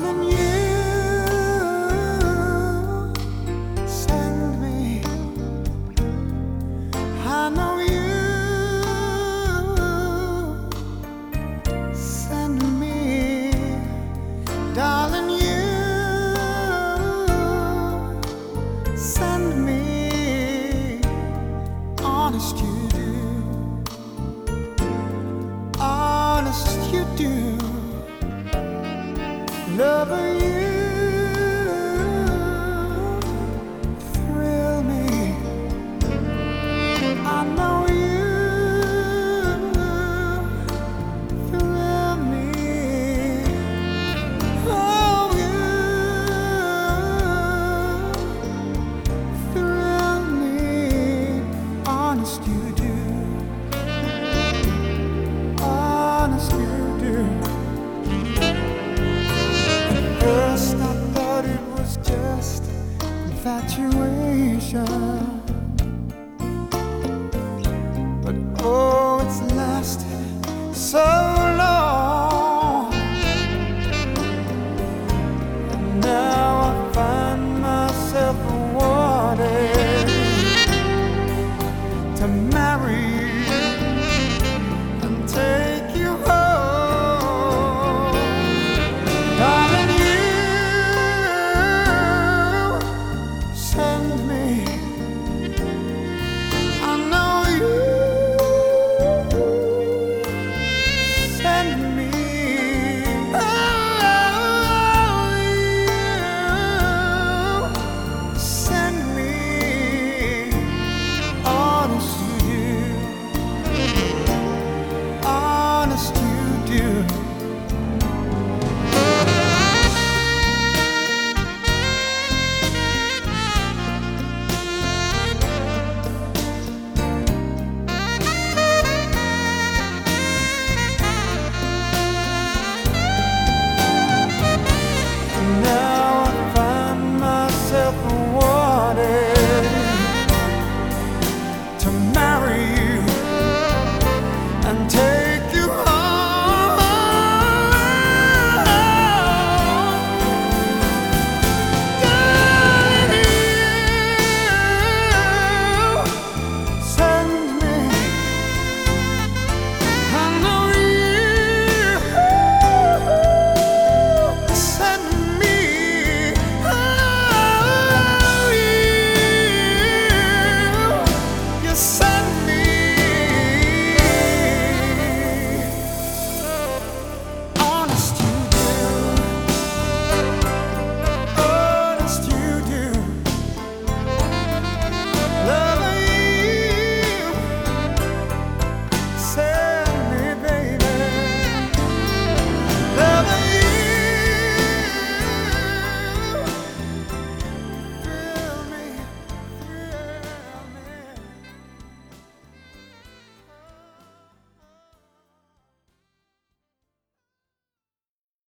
Darling, you send me. I know you send me. Darling, you send me. Honest, you I know 是微笑 sun.